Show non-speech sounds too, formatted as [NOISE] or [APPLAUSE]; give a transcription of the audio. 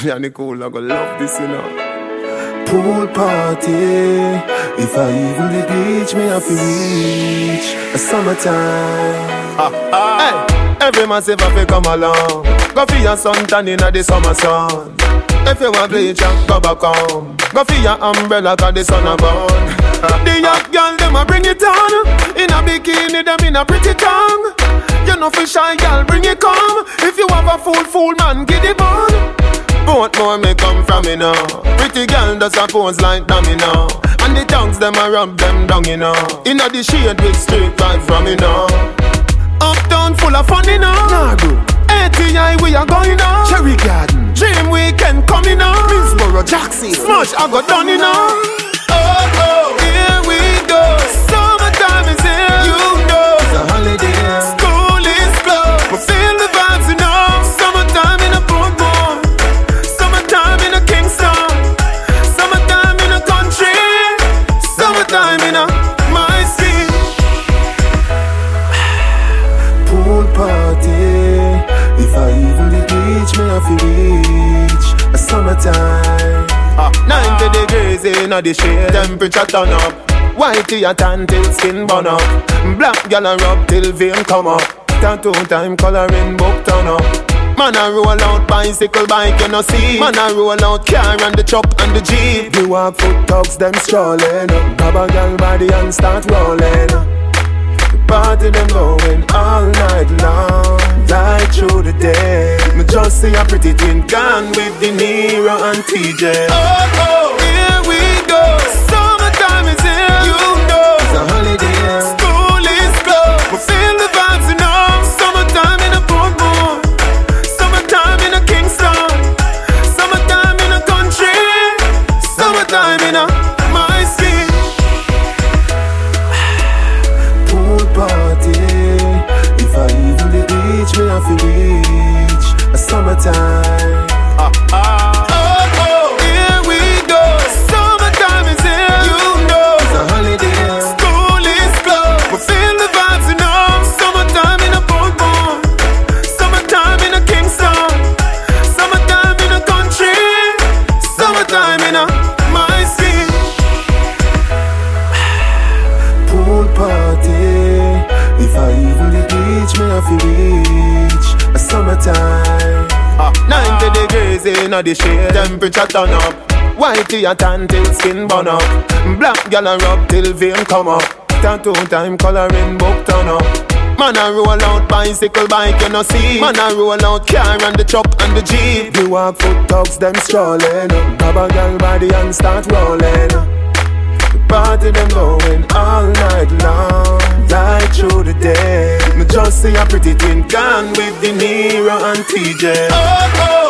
[LAUGHS] Me and Nicole, I go love this, you know. Pool party. If I even the beach, me have to reach a summertime. Hey, every massive have to come along. Go for your sun tan inna the summer sun. If you want bleach, go back home. Go for your umbrella 'cause the sun a burn. the young girl them a bring it on. In a bikini, them in a pretty tongue. You know for shy girl, bring it come. If you have a fool, fool man, get it on. Both more may come from me now. Pretty girl does a pose like dummy now. And the tongues them a rub them down, you know. Inna the shade with straight vibe from me now. Uptown full of fun, you know. Nah, bro. ATI we are going on. Cherry Garden. Dream weekend coming now. Middlesboro, Jackson. Smash, I got done, you know. Beach, me have reach a summertime. Ah, 90 degrees in the shade, temperature turn up. Whitey a tan till skin burn up. Black gal a rub till vein come up. Tattoo time coloring book turn up. Man a roll out bicycle bike you know see. Man a roll out car and the truck and the jeep. You walk foot dogs, them strolling. Grab a girl body and start rolling. The party them going all night long, right through see a pretty twin gone with De Niro and TJ. Oh oh, beach, me have to reach a summertime. Ah, 90 degrees in the shade, temperature turn up. Whitey a tan till skin burn up. Black gal a rub till vein come up. Tattoo time coloring book turn up. Man a roll out bicycle bike you know see. Man a roll out car and the truck and the jeep. You walk foot dogs, them strolling. Grab a girl body and start rolling. The party them going all night long, right see a pretty twin gone with De Niro and TJ. Oh oh,